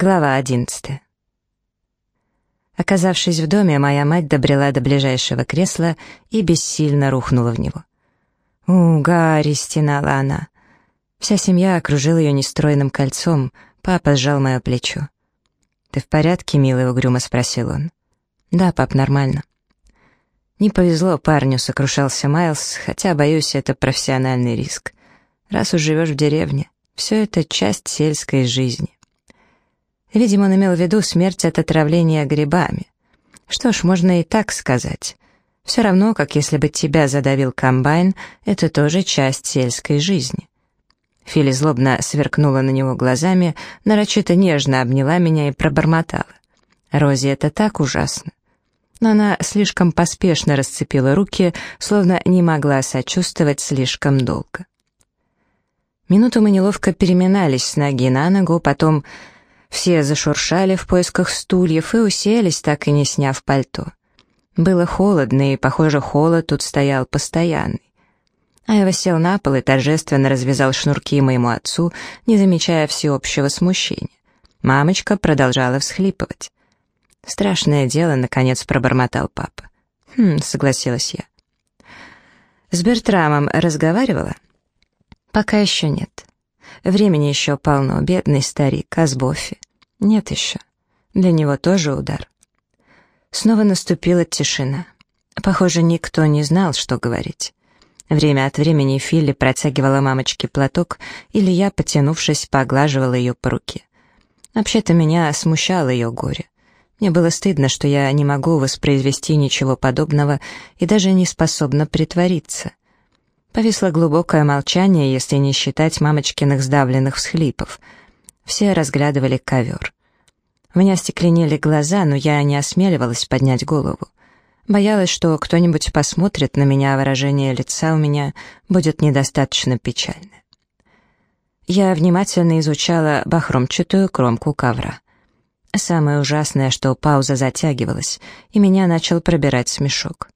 Глава одиннадцатая. Оказавшись в доме, моя мать добрела до ближайшего кресла и бессильно рухнула в него. «У, Гарри!» — стенала она. Вся семья окружила ее нестройным кольцом, папа сжал мое плечо. «Ты в порядке, милый?» — угрюмо спросил он. «Да, пап, нормально». «Не повезло парню», — сокрушался Майлз, хотя, боюсь, это профессиональный риск. «Раз уж живешь в деревне, все это часть сельской жизни». Видимо, он имел в виду смерть от отравления грибами. Что ж, можно и так сказать. Все равно, как если бы тебя задавил комбайн, это тоже часть сельской жизни. Фили злобно сверкнула на него глазами, нарочито нежно обняла меня и пробормотала. «Рози, это так ужасно!» Но она слишком поспешно расцепила руки, словно не могла сочувствовать слишком долго. Минуту мы неловко переминались с ноги на ногу, потом все зашуршали в поисках стульев и уселись, так и не сняв пальто. Было холодно, и, похоже, холод тут стоял постоянный. Айва сел на пол и торжественно развязал шнурки моему отцу, не замечая всеобщего смущения. Мамочка продолжала всхлипывать. «Страшное дело», — наконец пробормотал папа. «Хм», — согласилась я. «С Бертрамом разговаривала?» «Пока еще нет. Времени еще полно, бедный старик, а с Боффи? Нет еще. Для него тоже удар. Снова наступила тишина. Похоже, никто не знал, что говорить. Время от времени Филли протягивала мамочке платок, или я, потянувшись, поглаживала ее по руке. Вообще-то меня смущало ее горе. Мне было стыдно, что я не могу воспроизвести ничего подобного и даже не способна притвориться. Повисло глубокое молчание, если не считать мамочкиных сдавленных всхлипов. Все разглядывали ковер. У меня стекленели глаза, но я не осмеливалась поднять голову. Боялась, что кто-нибудь посмотрит на меня, а выражение лица у меня будет недостаточно печальное. Я внимательно изучала бахромчатую кромку ковра. Самое ужасное, что пауза затягивалась, и меня начал пробирать смешок.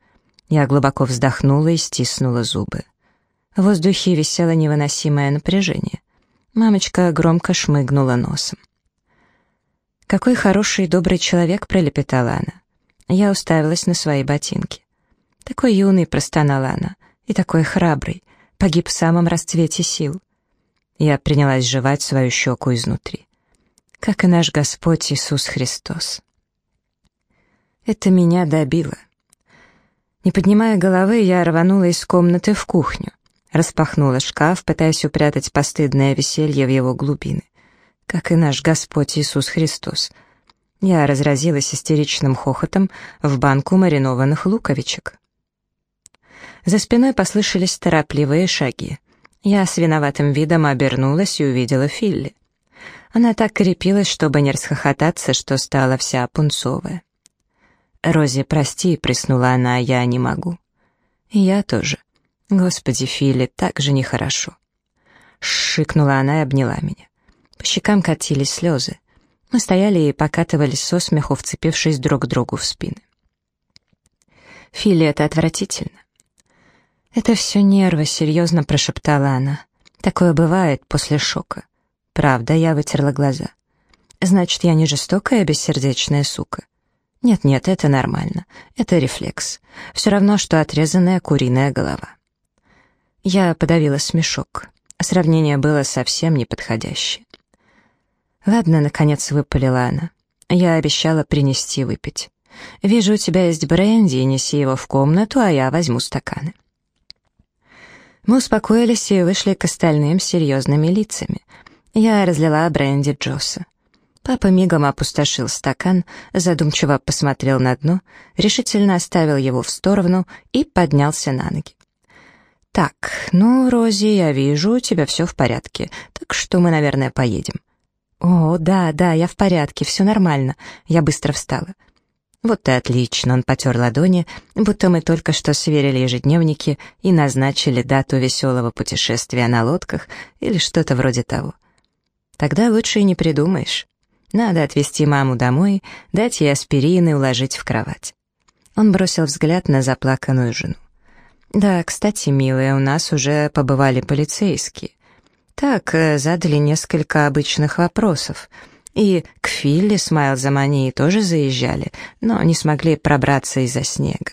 Я глубоко вздохнула и стиснула зубы. В воздухе висело невыносимое напряжение. Мамочка громко шмыгнула носом. «Какой хороший и добрый человек», — пролепетала она. Я уставилась на свои ботинки. «Такой юный», — простонала она, — «и такой храбрый, погиб в самом расцвете сил». Я принялась жевать свою щеку изнутри. Как и наш Господь Иисус Христос. Это меня добило. Не поднимая головы, я рванула из комнаты в кухню. Распахнула шкаф, пытаясь упрятать постыдное веселье в его глубины. Как и наш Господь Иисус Христос. Я разразилась истеричным хохотом в банку маринованных луковичек. За спиной послышались торопливые шаги. Я с виноватым видом обернулась и увидела Филли. Она так крепилась, чтобы не расхохотаться, что стала вся пунцовая. «Рози, прости», — приснула она, — «я не могу». Я тоже. Господи, Фили, так же нехорошо. Шикнула она и обняла меня. По щекам катились слезы. Мы стояли и покатывались со смеху, вцепившись друг к другу в спины. Фили, это отвратительно. «Это все нервы», — серьезно прошептала она. «Такое бывает после шока». «Правда», — я вытерла глаза. «Значит, я не жестокая, бессердечная сука». «Нет-нет, это нормально. Это рефлекс. Все равно, что отрезанная куриная голова». Я подавила смешок. Сравнение было совсем неподходящее. «Ладно», — наконец выпалила она. «Я обещала принести выпить. Вижу, у тебя есть бренди, неси его в комнату, а я возьму стаканы». Мы успокоились и вышли к остальным серьезными лицами. Я разлила бренди Джоса. Папа мигом опустошил стакан, задумчиво посмотрел на дно, решительно оставил его в сторону и поднялся на ноги. «Так, ну, Рози, я вижу, у тебя все в порядке, так что мы, наверное, поедем». «О, да, да, я в порядке, все нормально». Я быстро встала. «Вот и отлично», — он потер ладони, будто мы только что сверили ежедневники и назначили дату веселого путешествия на лодках или что-то вроде того. Тогда лучше и не придумаешь. Надо отвезти маму домой, дать ей аспирин и уложить в кровать. Он бросил взгляд на заплаканную жену. «Да, кстати, милая, у нас уже побывали полицейские. Так, э, задали несколько обычных вопросов. И к Филли с Майлзом они тоже заезжали, но не смогли пробраться из-за снега.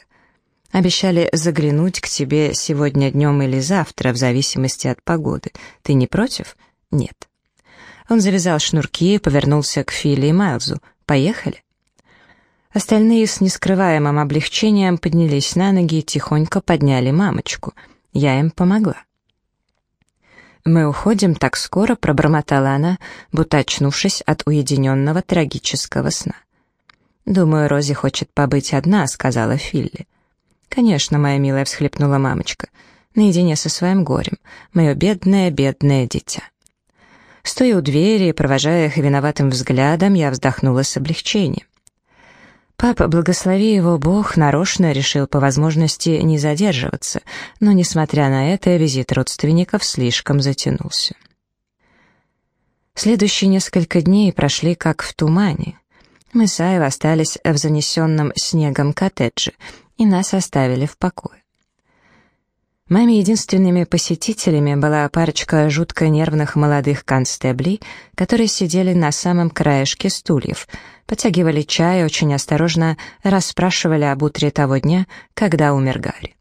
Обещали заглянуть к тебе сегодня днем или завтра, в зависимости от погоды. Ты не против? Нет. Он завязал шнурки и повернулся к Филли и Майлзу. Поехали? Остальные с нескрываемым облегчением поднялись на ноги и тихонько подняли мамочку. Я им помогла. «Мы уходим так скоро», — пробормотала она, будто очнувшись от уединенного трагического сна. «Думаю, Рози хочет побыть одна», — сказала Филли. «Конечно, моя милая», — всхлипнула мамочка, наедине со своим горем, мое бедное, бедное дитя. Стоя у двери и провожая их виноватым взглядом, я вздохнула с облегчением. Папа, благослови его Бог, нарочно решил по возможности не задерживаться, но, несмотря на это, визит родственников слишком затянулся. Следующие несколько дней прошли как в тумане. Мы с Айвой остались в занесенном снегом коттедже, и нас оставили в покое. Моими единственными посетителями была парочка жутко нервных молодых констеблей, которые сидели на самом краешке стульев, потягивали чай и очень осторожно расспрашивали об утре того дня, когда умер Гарри.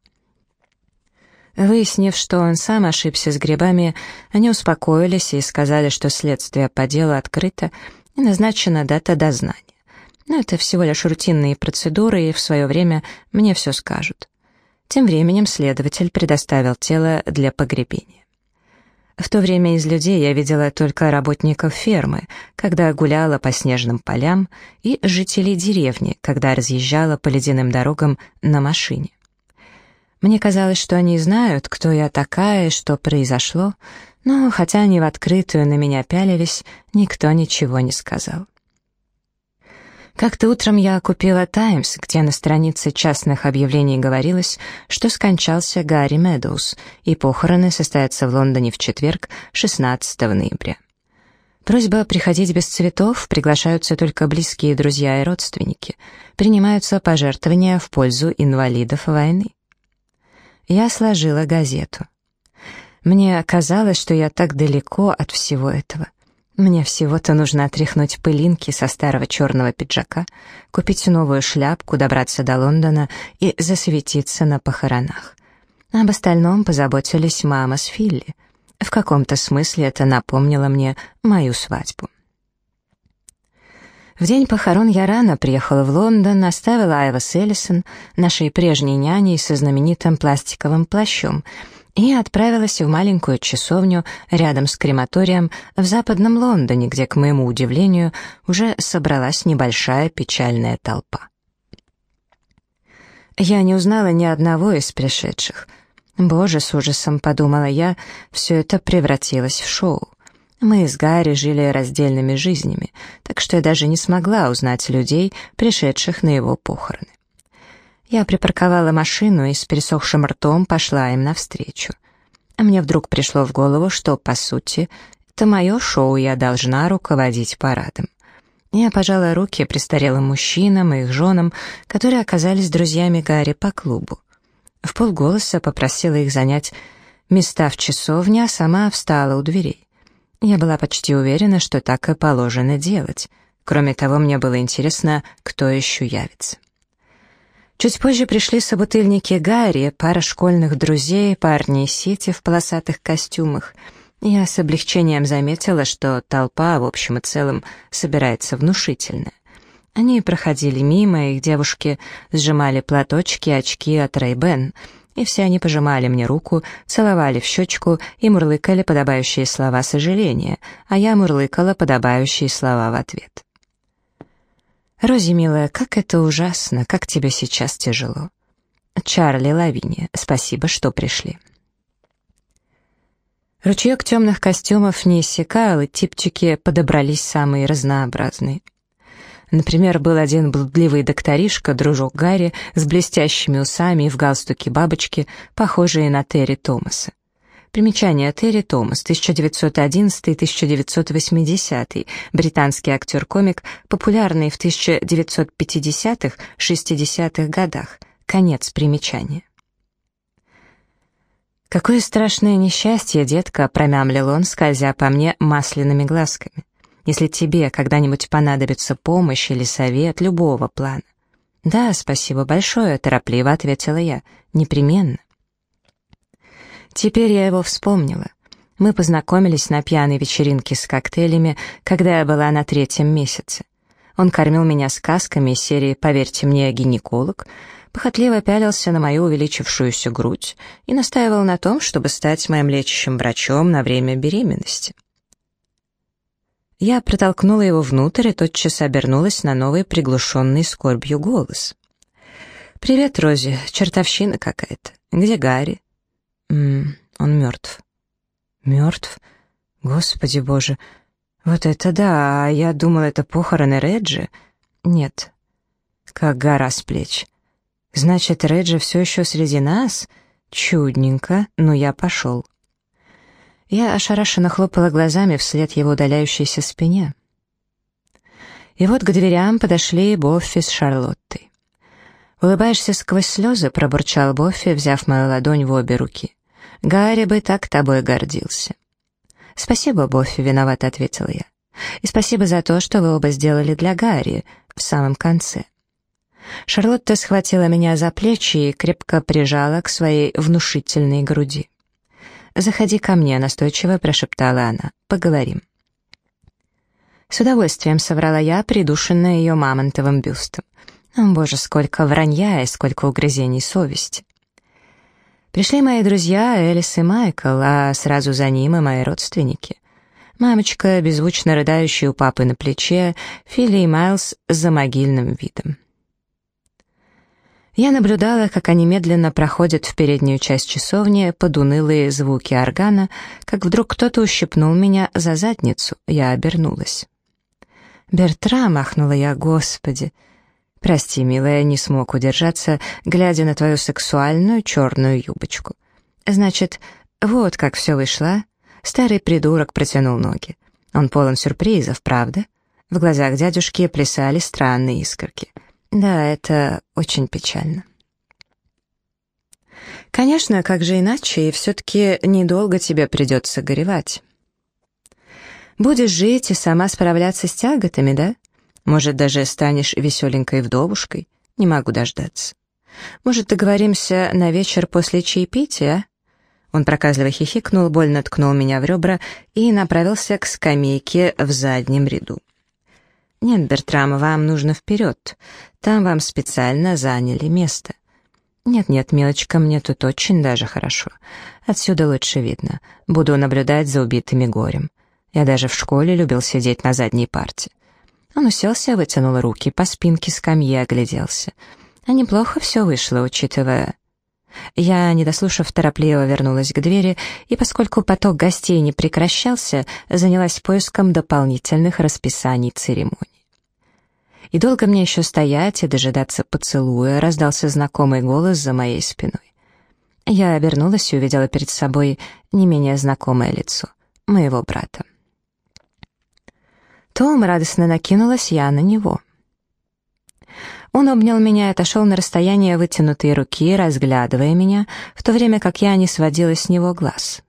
Выяснив, что он сам ошибся с грибами, они успокоились и сказали, что следствие по делу открыто и назначена дата дознания. Но это всего лишь рутинные процедуры, и в свое время мне все скажут. Тем временем следователь предоставил тело для погребения. В то время из людей я видела только работников фермы, когда гуляла по снежным полям, и жителей деревни, когда разъезжала по ледяным дорогам на машине. Мне казалось, что они знают, кто я такая и что произошло, но хотя они в открытую на меня пялились, никто ничего не сказал. Как-то утром я купила «Таймс», где на странице частных объявлений говорилось, что скончался Гарри Медоуз, и похороны состоятся в Лондоне в четверг, 16 ноября. Просьба приходить без цветов, приглашаются только близкие друзья и родственники, принимаются пожертвования в пользу инвалидов войны. Я сложила газету. Мне казалось, что я так далеко от всего этого — мне всего-то нужно отряхнуть пылинки со старого черного пиджака, купить новую шляпку, добраться до Лондона и засветиться на похоронах. Об остальном позаботились мама с Филли. В каком-то смысле это напомнило мне мою свадьбу. В день похорон я рано приехала в Лондон, оставила Айва с Эллисон, нашей прежней няней со знаменитым пластиковым плащом — и отправилась в маленькую часовню рядом с крематорием в западном Лондоне, где, к моему удивлению, уже собралась небольшая печальная толпа. Я не узнала ни одного из пришедших. Боже, с ужасом подумала я, все это превратилось в шоу. Мы с Гарри жили раздельными жизнями, так что я даже не смогла узнать людей, пришедших на его похороны. Я припарковала машину и с пересохшим ртом пошла им навстречу. А мне вдруг пришло в голову, что, по сути, это мое шоу, я должна руководить парадом. Я пожала руки престарелым мужчинам и их женам, которые оказались друзьями Гарри по клубу. В полголоса попросила их занять места в часовне, а сама встала у дверей. Я была почти уверена, что так и положено делать. Кроме того, мне было интересно, кто еще явится. Чуть позже пришли собутыльники Гарри, пара школьных друзей, парни из сети в полосатых костюмах. Я с облегчением заметила, что толпа, в общем и целом, собирается внушительная. Они проходили мимо, их девушки сжимали платочки, очки от Ray-Ban, и все они пожимали мне руку, целовали в щечку и мурлыкали подобающие слова сожаления, а я мурлыкала подобающие слова в ответ. «Рози, милая, как это ужасно, как тебе сейчас тяжело». «Чарли, Лавиния, спасибо, что пришли». Ручеек темных костюмов не иссякал, и типчики подобрались самые разнообразные. Например, был один блудливый докторишка, дружок Гарри, с блестящими усами и в галстуке бабочки, похожие на Терри Томаса. Примечание Терри Томас, 1911-1980, британский актер-комик, популярный в 1950-60-х годах. Конец примечания. «Какое страшное несчастье, детка!» — промямлил он, скользя по мне масляными глазками. если тебе когда-нибудь понадобится помощь или совет любого плана. «Да, спасибо большое», — торопливо ответила я. «Непременно». Теперь я его вспомнила. Мы познакомились на пьяной вечеринке с коктейлями, когда я была на третьем месяце. Он кормил меня сказками из серии «Поверьте мне, гинеколог», похотливо пялился на мою увеличившуюся грудь и настаивал на том, чтобы стать моим лечащим врачом на время беременности. Я протолкнула его внутрь и тотчас обернулась на новый приглушенный скорбью голос. «Привет, Рози. Чертовщина какая-то. Где Гарри?» «Ммм, он мертв». «Мертв? Господи боже! Вот это да! А я думал, это похороны Реджи?» «Нет». «Как гора с плеч». «Значит, Реджи все еще среди нас? Чудненько. Ну, я пошел». Я ошарашенно хлопала глазами вслед его удаляющейся спине. И вот к дверям подошли Боффи с Шарлоттой. «Улыбаешься сквозь слезы?» — пробурчал Боффи, взяв мою ладонь в обе руки. «Гарри бы так тобой гордился». «Спасибо, Боффи», — виновато ответила я. «И спасибо за то, что вы оба сделали для Гарри в самом конце». Шарлотта схватила меня за плечи и крепко прижала к своей внушительной груди. «Заходи ко мне», — настойчиво прошептала она. «Поговорим». С удовольствием соврала я, придушенная ее мамонтовым бюстом. О, боже, сколько вранья и сколько угрызений совести. Пришли мои друзья Элис и Майкл, а сразу за ним и мои родственники. Мамочка, беззвучно рыдающая у папы на плече, Филли и Майлз за могильным видом. Я наблюдала, как они медленно проходят в переднюю часть часовни под унылые звуки органа, как вдруг кто-то ущипнул меня за задницу. Я обернулась. «Бертра!» — махнула я, «Господи!» «Прости, милая, не смог удержаться, глядя на твою сексуальную черную юбочку». «Значит, вот как все вышло». Старый придурок протянул ноги. Он полон сюрпризов, правда? В глазах дядюшки плясали странные искорки. Да, это очень печально. Конечно, как же иначе, и все-таки недолго тебе придется горевать. Будешь жить и сама справляться с тяготами, да? Может, даже станешь веселенькой вдовушкой? Не могу дождаться. Может, договоримся на вечер после чаепития? Он проказливо хихикнул, больно ткнул меня в ребра и направился к скамейке в заднем ряду. «Нет, Бертрам, вам нужно вперед. Там вам специально заняли место». «Нет-нет, милочка, мне тут очень даже хорошо. Отсюда лучше видно. Буду наблюдать за убитыми горем. Я даже в школе любил сидеть на задней парте». Он уселся, вытянул руки по спинке скамьи, огляделся. А неплохо все вышло, учитывая... Я, не дослушав, торопливо вернулась к двери, и поскольку поток гостей не прекращался, занялась поиском дополнительных расписаний церемоний. И долго мне еще стоять и дожидаться поцелуя, раздался знакомый голос за моей спиной. Я обернулась и увидела перед собой не менее знакомое лицо — моего брата. Том радостно накинулась я на него — он обнял меня и отошел на расстояние вытянутой руки, разглядывая меня, в то время как я не сводила с него глаз.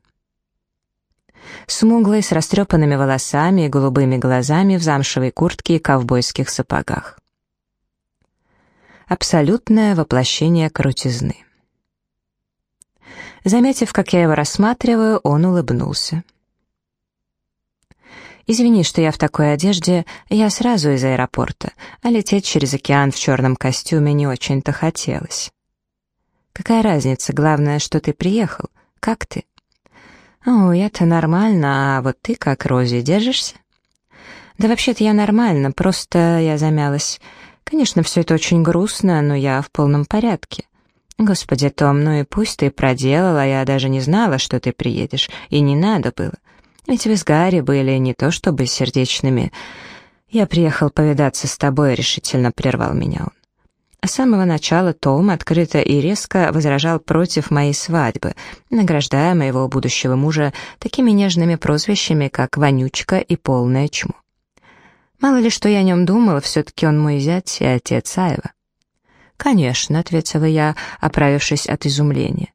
Смуглый, с растрепанными волосами и голубыми глазами в замшевой куртке и ковбойских сапогах. Абсолютное воплощение крутизны. Заметив, как я его рассматриваю, он улыбнулся. Извини, что я в такой одежде, я сразу из аэропорта, а лететь через океан в черном костюме не очень-то хотелось. Какая разница, главное, что ты приехал. Как ты? О, я-то нормально, а вот ты как, Рози, держишься? Да вообще-то я нормально, просто я замялась. Конечно, все это очень грустно, но я в полном порядке. Господи, Том, ну и пусть ты проделала, я даже не знала, что ты приедешь, и не надо было. Ведь вы с Гарри были не то чтобы сердечными. Я приехал повидаться с тобой, решительно прервал меня он. С самого начала Том открыто и резко возражал против моей свадьбы, награждая моего будущего мужа такими нежными прозвищами, как «вонючка» и «полное чмо». Мало ли что я о нем думала, все-таки он мой зять и отец Айва. «Конечно», — ответила я, оправившись от изумления.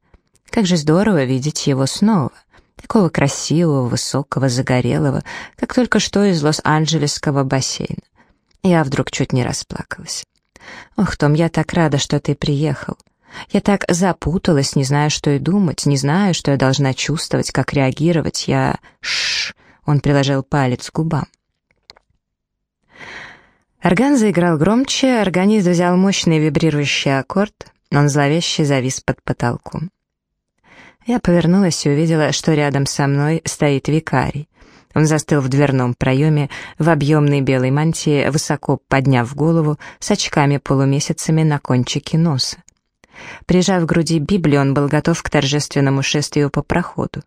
«Как же здорово видеть его снова. Такого красивого, высокого, загорелого, как только что из Лос-Анджелесского бассейна. Я вдруг чуть не расплакалась. «Ох, Том, я так рада, что ты приехал. Я так запуталась, не знаю, что и думать, не знаю, что я должна чувствовать, как реагировать. Я... Шш. Он приложил палец к губам. Орган заиграл громче, органист взял мощный вибрирующий аккорд, он зловеще завис под потолком. Я повернулась и увидела, что рядом со мной стоит викарий. Он застыл в дверном проеме, в объемной белой мантии, высоко подняв голову, с очками-полумесяцами на кончике носа. Прижав к груди Библию, он был готов к торжественному шествию по проходу.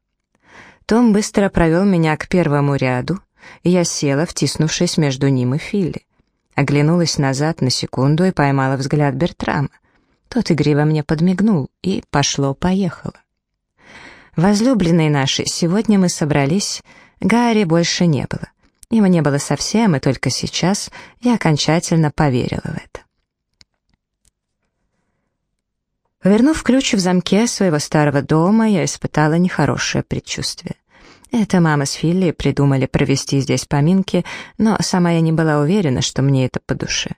Том быстро провел меня к первому ряду, и я села, втиснувшись между ним и Филли. Оглянулась назад на секунду и поймала взгляд Бертрама. Тот игриво мне подмигнул, и пошло-поехало. Возлюбленные наши, сегодня мы собрались, Гарри больше не было. Его не было совсем, и только сейчас я окончательно поверила в это. Повернув ключ в замке своего старого дома, я испытала нехорошее предчувствие. Это мама с Филли придумали провести здесь поминки, но сама я не была уверена, что мне это по душе.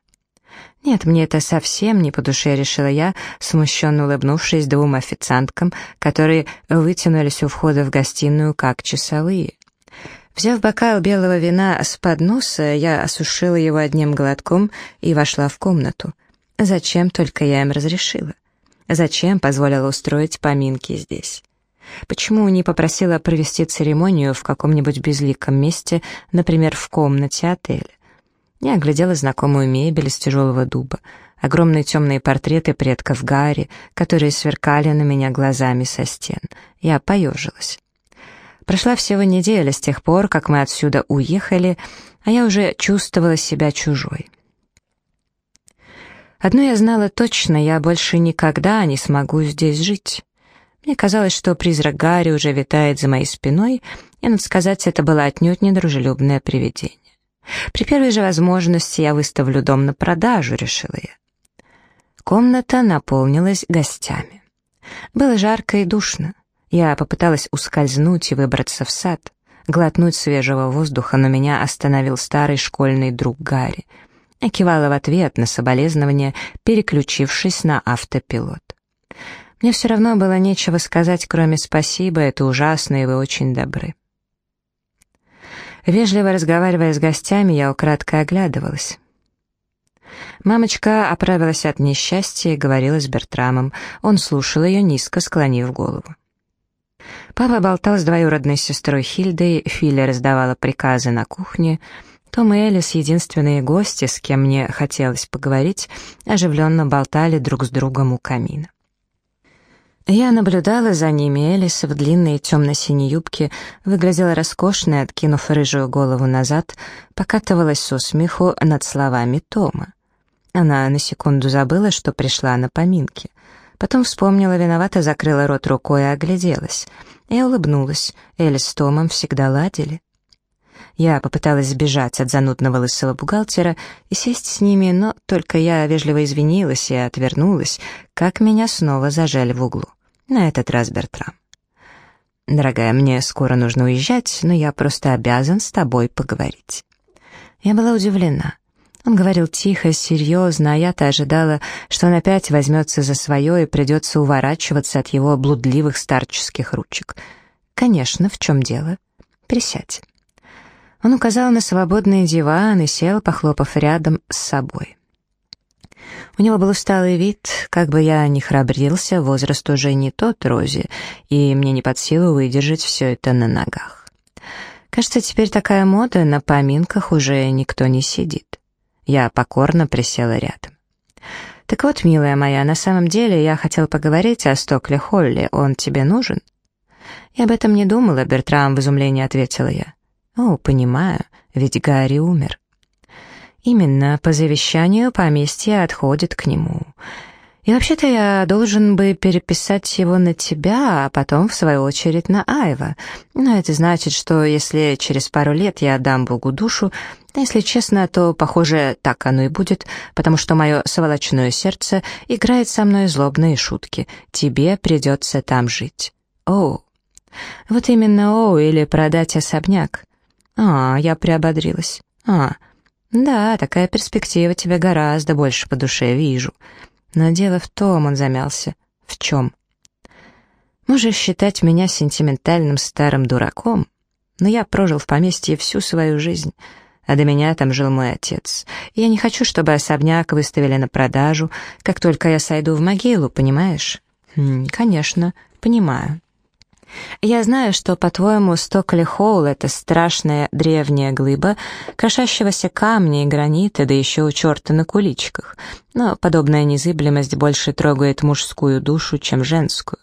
«Нет, мне это совсем не по душе», — решила я, смущенно улыбнувшись двум официанткам, которые вытянулись у входа в гостиную как часовые. Взяв бокал белого вина с подноса, я осушила его одним глотком и вошла в комнату. Зачем только я им разрешила? Зачем позволила устроить поминки здесь? Почему не попросила провести церемонию в каком-нибудь безликом месте, например, в комнате отеля? Я оглядела знакомую мебель из тяжелого дуба, огромные темные портреты предков Гарри, которые сверкали на меня глазами со стен. Я поежилась. Прошла всего неделя с тех пор, как мы отсюда уехали, а я уже чувствовала себя чужой. Одно я знала точно, я больше никогда не смогу здесь жить. Мне казалось, что призрак Гарри уже витает за моей спиной, и, надо сказать, это было отнюдь недружелюбное привидение. При первой же возможности я выставлю дом на продажу, решила я. Комната наполнилась гостями. Было жарко и душно. Я попыталась ускользнуть и выбраться в сад, глотнуть свежего воздуха, но меня остановил старый школьный друг Гарри — я в ответ на соболезнование, переключившись на автопилот. Мне все равно было нечего сказать, кроме «спасибо, это ужасно, и вы очень добры». Вежливо разговаривая с гостями, я украдкой оглядывалась. Мамочка оправилась от несчастья и говорила с Бертрамом. Он слушал ее, низко склонив голову. Папа болтал с двоюродной сестрой Хильдой, Филя раздавала приказы на кухне — том и Элис, единственные гости, с кем мне хотелось поговорить, оживленно болтали друг с другом у камина. Я наблюдала за ними, Элис в длинной темно-синей юбке выглядела роскошной, откинув рыжую голову назад, покатывалась со смеху над словами Тома. Она на секунду забыла, что пришла на поминки. Потом вспомнила, виновато закрыла рот рукой и огляделась. Я улыбнулась, Элис с Томом всегда ладили. Я попыталась сбежать от занудного лысого бухгалтера и сесть с ними, но только я вежливо извинилась и отвернулась, как меня снова зажали в углу. На этот раз Бертрам. «Дорогая, мне скоро нужно уезжать, но я просто обязан с тобой поговорить». Я была удивлена. Он говорил тихо, серьезно, а я-то ожидала, что он опять возьмется за свое и придется уворачиваться от его блудливых старческих ручек. «Конечно, в чем дело? Присядь». Он указал на свободный диван и сел, похлопав рядом с собой. У него был усталый вид, как бы я ни храбрился, возраст уже не тот, Рози, и мне не под силу выдержать все это на ногах. Кажется, теперь такая мода, на поминках уже никто не сидит. Я покорно присела рядом. «Так вот, милая моя, на самом деле я хотел поговорить о Стокле Холли. Он тебе нужен?» «Я об этом не думала», — Бертрам в изумлении ответила я. «О, понимаю, ведь Гарри умер». «Именно, по завещанию поместье отходит к нему. И вообще-то я должен бы переписать его на тебя, а потом, в свою очередь, на Айва. Но это значит, что если через пару лет я отдам Богу душу, если честно, то, похоже, так оно и будет, потому что мое сволочное сердце играет со мной злобные шутки. Тебе придется там жить. О, Вот именно Оу или продать особняк. А, я приободрилась. А, да, такая перспектива тебе гораздо больше по душе вижу. Но дело в том, он замялся. В чем? Можешь считать меня сентиментальным старым дураком, но я прожил в поместье всю свою жизнь, а до меня там жил мой отец. Я не хочу, чтобы особняк выставили на продажу, как только я сойду в могилу, понимаешь? Хм, конечно, понимаю. Я знаю, что, по-твоему, Стокли Холл — это страшная древняя глыба, крошащегося камня и гранита, да еще у черта на куличках. Но подобная незыблемость больше трогает мужскую душу, чем женскую.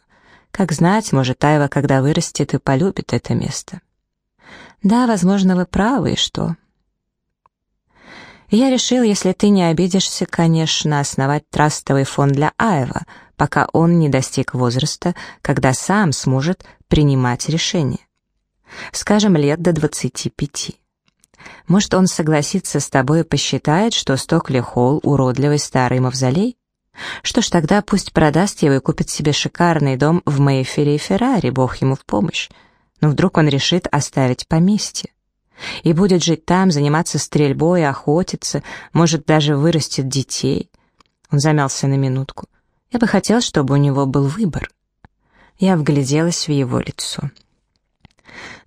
Как знать, может, Айва, когда вырастет, и полюбит это место. Да, возможно, вы правы, и что? Я решил, если ты не обидишься, конечно, основать трастовый фонд для Айва, пока он не достиг возраста, когда сам сможет принимать решения. Скажем, лет до 25. Может, он согласится с тобой и посчитает, что Стокли Холл — уродливый старый мавзолей? Что ж, тогда пусть продаст его и купит себе шикарный дом в Мейфере и Феррари, бог ему в помощь. Но вдруг он решит оставить поместье. И будет жить там, заниматься стрельбой, охотиться, может, даже вырастет детей. Он замялся на минутку. Я бы хотел, чтобы у него был выбор. Я вгляделась в его лицо.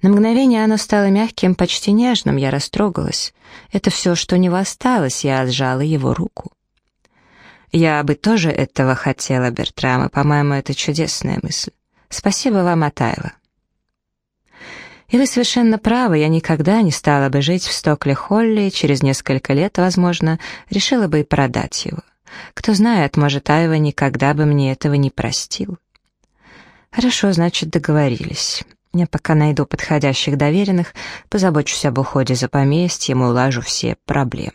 На мгновение оно стало мягким, почти нежным, я растрогалась. Это все, что у него осталось, я сжала его руку. Я бы тоже этого хотела, Бертрам, и, по-моему, это чудесная мысль. Спасибо вам, Атаева. И вы совершенно правы, я никогда не стала бы жить в Стокли-Холле, и через несколько лет, возможно, решила бы и продать его. Кто знает, может, Айва никогда бы мне этого не простил. Хорошо, значит, договорились. Я пока найду подходящих доверенных, позабочусь об уходе за поместьем и улажу все проблемы.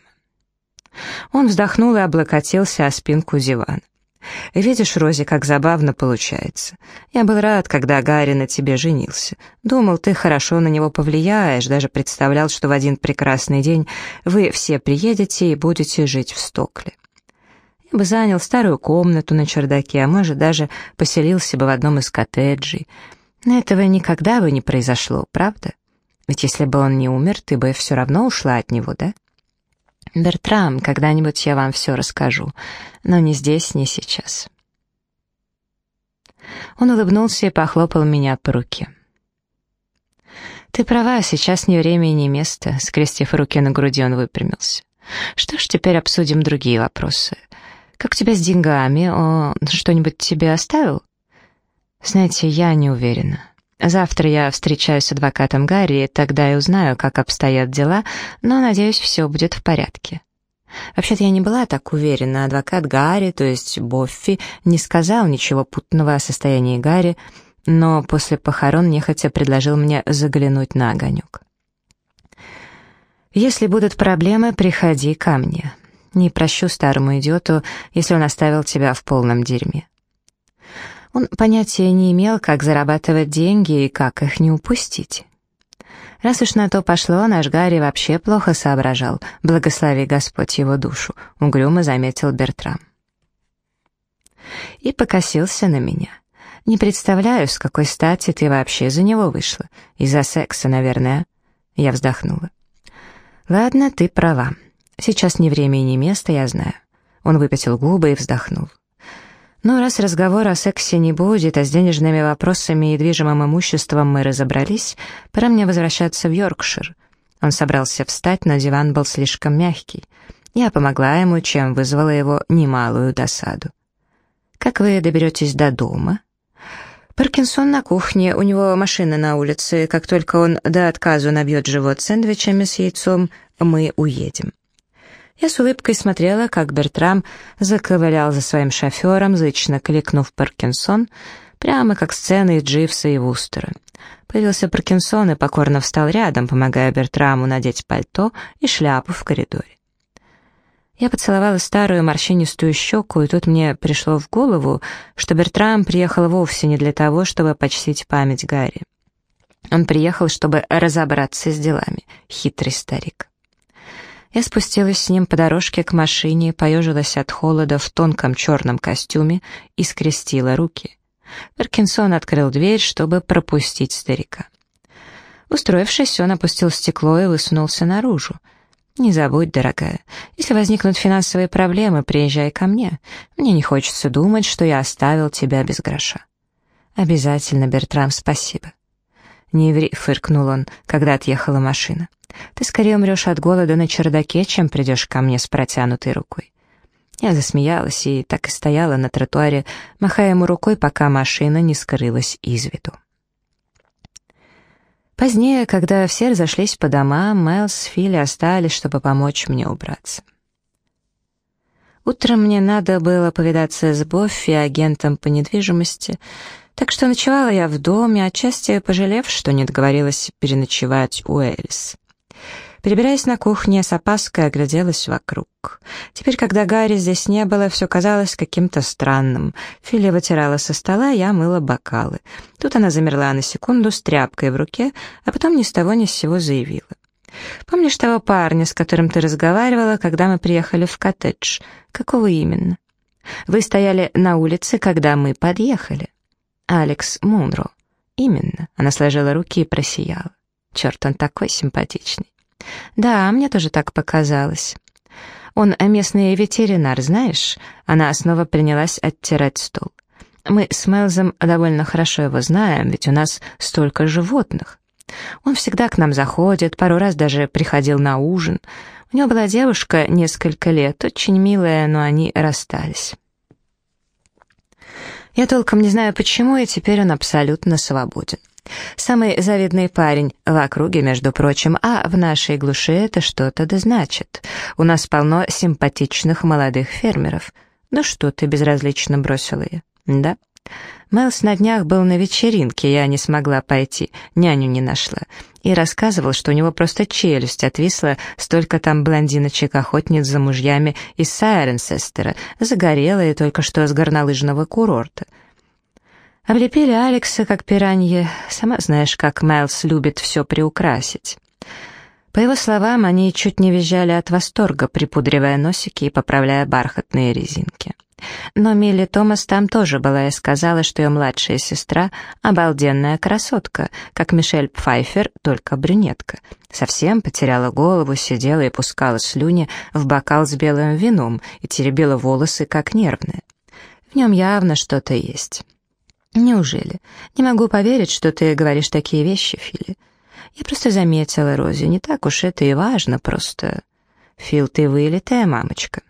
Он вздохнул и облокотился о спинку дивана. «Видишь, Рози, как забавно получается. Я был рад, когда Гарри на тебе женился. Думал, ты хорошо на него повлияешь, даже представлял, что в один прекрасный день вы все приедете и будете жить в Стокле. Я бы занял старую комнату на чердаке, а может, даже поселился бы в одном из коттеджей. Но этого никогда бы не произошло, правда? Ведь если бы он не умер, ты бы все равно ушла от него, да? Бертрам, когда-нибудь я вам все расскажу, но не здесь, не сейчас. Он улыбнулся и похлопал меня по руке. «Ты права, сейчас не время и не место», — скрестив руки на груди, он выпрямился. «Что ж, теперь обсудим другие вопросы. Как у тебя с деньгами? Он что-нибудь тебе оставил?» «Знаете, я не уверена. Завтра я встречаюсь с адвокатом Гарри, тогда и узнаю, как обстоят дела, но, надеюсь, все будет в порядке. Вообще-то я не была так уверена. Адвокат Гарри, то есть Боффи, не сказал ничего путного о состоянии Гарри, но после похорон нехотя предложил мне заглянуть на огонек. «Если будут проблемы, приходи ко мне. Не прощу старому идиоту, если он оставил тебя в полном дерьме». Он понятия не имел, как зарабатывать деньги и как их не упустить. Раз уж на то пошло, наш Гарри вообще плохо соображал, благослови Господь его душу, угрюмо заметил Бертрам. И покосился на меня. Не представляю, с какой стати ты вообще за него вышла. Из-за секса, наверное. Я вздохнула. Ладно, ты права. Сейчас не время и не место, я знаю. Он выпятил губы и вздохнул. Но раз разговор о сексе не будет, а с денежными вопросами и движимым имуществом мы разобрались, пора мне возвращаться в Йоркшир. Он собрался встать, но диван был слишком мягкий. Я помогла ему, чем вызвала его немалую досаду. «Как вы доберетесь до дома?» «Паркинсон на кухне, у него машина на улице. Как только он до отказу набьет живот сэндвичами с яйцом, мы уедем». Я с улыбкой смотрела, как Бертрам заковылял за своим шофером, зычно кликнув Паркинсон, прямо как сцены из Дживса и Вустера. Появился Паркинсон и покорно встал рядом, помогая Бертраму надеть пальто и шляпу в коридоре. Я поцеловала старую морщинистую щеку, и тут мне пришло в голову, что Бертрам приехал вовсе не для того, чтобы почтить память Гарри. Он приехал, чтобы разобраться с делами, хитрый старик. Я спустилась с ним по дорожке к машине, поежилась от холода в тонком черном костюме и скрестила руки. Паркинсон открыл дверь, чтобы пропустить старика. Устроившись, он опустил стекло и высунулся наружу. «Не забудь, дорогая, если возникнут финансовые проблемы, приезжай ко мне. Мне не хочется думать, что я оставил тебя без гроша». «Обязательно, Бертрам, спасибо». «Не ври», — фыркнул он, когда отъехала машина. «Ты скорее умрешь от голода на чердаке, чем придешь ко мне с протянутой рукой». Я засмеялась и так и стояла на тротуаре, махая ему рукой, пока машина не скрылась из виду. Позднее, когда все разошлись по домам, Мэлс с Филли остались, чтобы помочь мне убраться. Утром мне надо было повидаться с Боффи, агентом по недвижимости, так что ночевала я в доме, отчасти пожалев, что не договорилась переночевать у Элис. Перебираясь на кухне, с опаской огляделась вокруг. Теперь, когда Гарри здесь не было, все казалось каким-то странным. Филя вытирала со стола, я мыла бокалы. Тут она замерла на секунду с тряпкой в руке, а потом ни с того ни с сего заявила. «Помнишь того парня, с которым ты разговаривала, когда мы приехали в коттедж? Какого именно?» «Вы стояли на улице, когда мы подъехали». «Алекс Мунро». «Именно». Она сложила руки и просияла. «Черт, он такой симпатичный». «Да, мне тоже так показалось». «Он местный ветеринар, знаешь?» Она снова принялась оттирать стол. «Мы с Мэлзом довольно хорошо его знаем, ведь у нас столько животных. Он всегда к нам заходит, пару раз даже приходил на ужин. У него была девушка несколько лет, очень милая, но они расстались». Я толком не знаю почему, и теперь он абсолютно свободен. Самый завидный парень в округе, между прочим, а в нашей глуши это что-то да значит. У нас полно симпатичных молодых фермеров. Ну что ты безразлично бросила я? Да? Мэлс на днях был на вечеринке, я не смогла пойти, няню не нашла. И рассказывал, что у него просто челюсть отвисла, столько там блондиночек-охотниц за мужьями из Сайренсестера, загорелые только что с горнолыжного курорта. Облепили Алекса, как пиранье. Сама знаешь, как Майлз любит все приукрасить. По его словам, они чуть не визжали от восторга, припудривая носики и поправляя бархатные резинки. Но Милли Томас там тоже была и сказала, что ее младшая сестра — обалденная красотка, как Мишель Пфайфер, только брюнетка. Совсем потеряла голову, сидела и пускала слюни в бокал с белым вином и теребила волосы, как нервная. В нем явно что-то есть. «Неужели? Не могу поверить, что ты говоришь такие вещи, Фили. Я просто заметила, Рози, не так уж это и важно, просто... Фил, ты вылитая мамочка».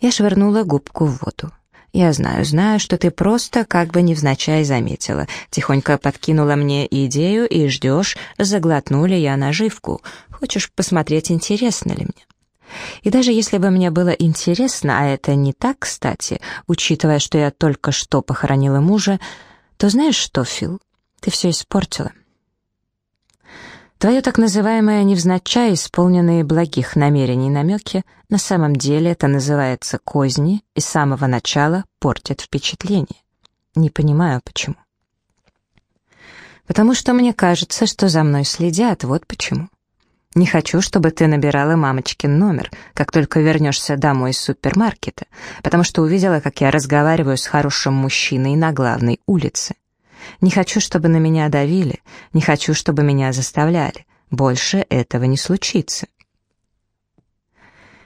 Я швырнула губку в воду. «Я знаю, знаю, что ты просто как бы невзначай заметила. Тихонько подкинула мне идею и ждешь, заглотну ли я наживку. Хочешь посмотреть, интересно ли мне?» И даже если бы мне было интересно, а это не так, кстати, учитывая, что я только что похоронила мужа, то знаешь что, Фил, ты все испортила. Твое так называемое невзначай исполненные благих намерений намеки, на самом деле это называется козни и с самого начала портят впечатление. Не понимаю, почему. Потому что мне кажется, что за мной следят, вот почему. Не хочу, чтобы ты набирала мамочкин номер, как только вернешься домой из супермаркета, потому что увидела, как я разговариваю с хорошим мужчиной на главной улице. Не хочу, чтобы на меня давили, не хочу, чтобы меня заставляли. Больше этого не случится.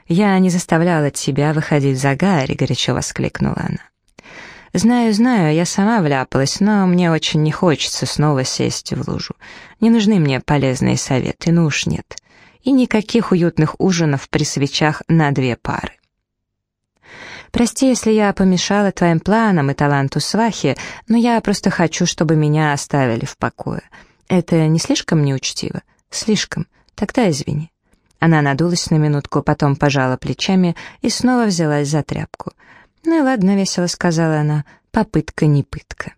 «Я не заставляла тебя выходить за Гарри», — горячо воскликнула она. «Знаю, знаю, я сама вляпалась, но мне очень не хочется снова сесть в лужу. Не нужны мне полезные советы, ну уж нет. И никаких уютных ужинов при свечах на две пары. Прости, если я помешала твоим планам и таланту свахи, но я просто хочу, чтобы меня оставили в покое. Это не слишком неучтиво? Слишком. Тогда извини». Она надулась на минутку, потом пожала плечами и снова взялась за тряпку. «Ну и ладно», — весело сказала она, — «попытка не пытка».